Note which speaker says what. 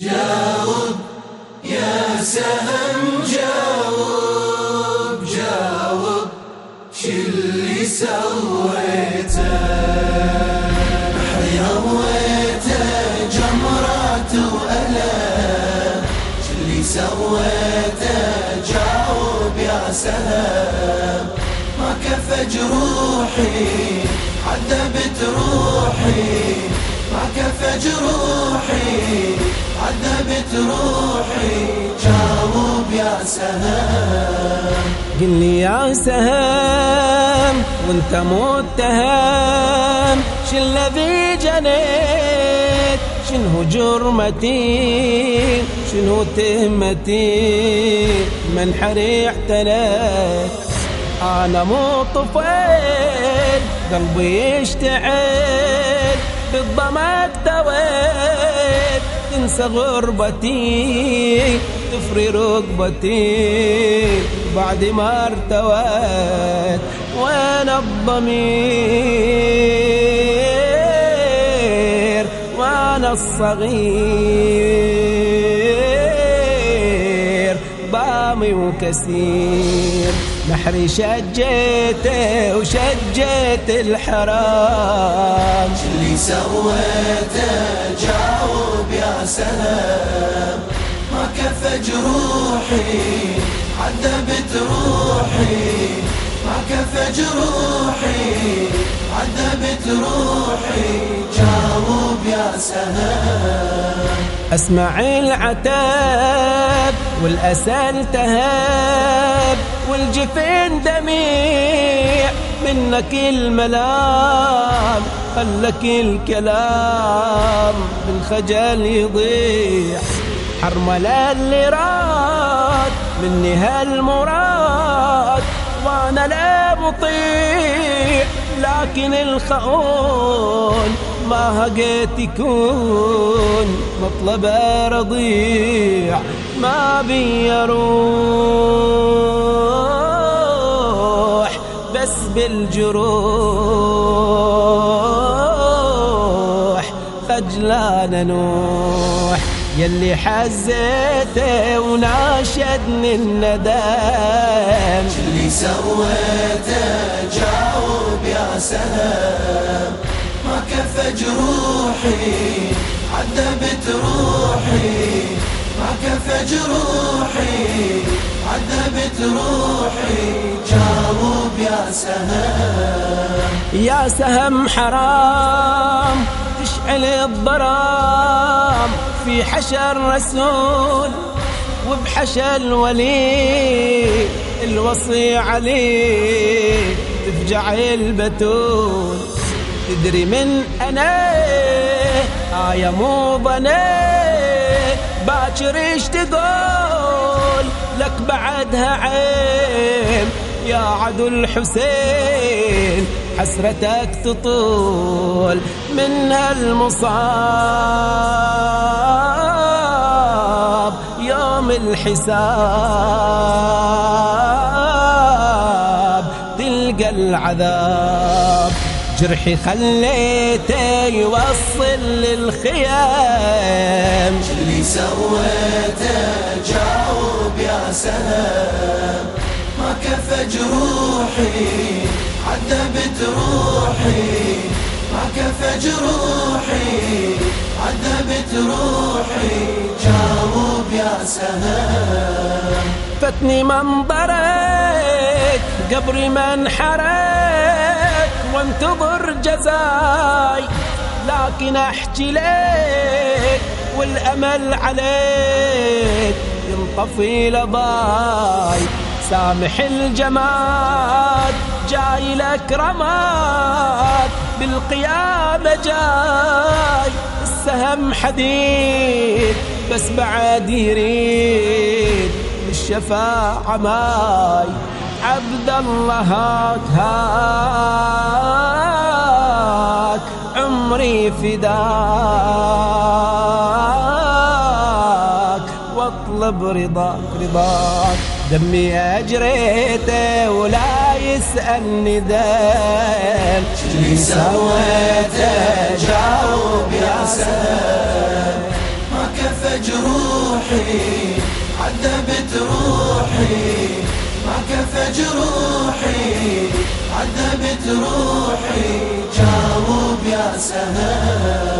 Speaker 1: جاوب يا سهم جاوب جاوب شلي سويته؟ حيويته جمرات وألم شلي سويته؟ جاوب يا سهم ما كفى جروحي عذبت روحي ما كفى جروحي عذبت روحي. جاوب يا سهام.
Speaker 2: قل لي يا سهام وانت متهم. شو الذي جنيت شنو جرمتي؟ شنو تهمتي؟ من حري اعتنيت أنا مو طفيل قلبي يشتعل. بالضمك تويت. تنسى غربتي تفري ركبتي. بعد ما ارتويت وين الضمير؟ وأنا الصغير؟ ضامي وكسير. محري شجيته وشجيت الحرام.
Speaker 1: اللي سويته سلام ما كفى جروحي عذبت روحي. ما كفى جروحي عذبت روحي. جاوب يا سهام
Speaker 2: أسمع العتاب والأسى التهاب والجفين دميع. منك الملام خلك الكلام بالخجل يضيع. حرمل اللي راد مني هالمراد. وأنا لا مطيع لكن الخون ما هقيت يكون مطلب رضيع. ما بي روح بس بالجروح خجلان نوح. يلي حزيته وناشدني الندم.
Speaker 1: اللي سويته جاوب يا سلام. ما كفى جروحي عذبت روحي. ما كفى جروحي عذبت روحي. يا
Speaker 2: سهم حرام تشعل الضرام. في حشر رسول وبحشر الولي الوصي عليه تفجع البتول تدري من أنا؟ آية مو ظني باكر إيش تقول؟ لك بعدها عين. يا عدو الحسين حسرتك تطول من المصاب. يوم الحساب تلقى العذاب. جرحي خليته يوصل للخيام.
Speaker 1: اللي سويته جاوب يا سلام. كفى جروحي عذبت روحي. ما كفى جروحي عذبت روحي. جاوب يا سهام
Speaker 2: فتني منظرك قبري ما انحرك وانتظر جزاي. لكن احكي لك والأمل عليك ينطفي لضاي. سامح الجماد جاي لك رماد. بالقيامة جاي السهم حديد بس بعد يريد. بالشفاعة ماي عبد الله هاك هاك عمري فداك. واطلب رضاك رضاك دمي أجريته ولا يسألني دم
Speaker 1: اللي سويته جاوب يا سلام ما كفى
Speaker 2: جروحي عذبت روحي. ما كفى جروحي عذبت روحي. جاوب يا سهل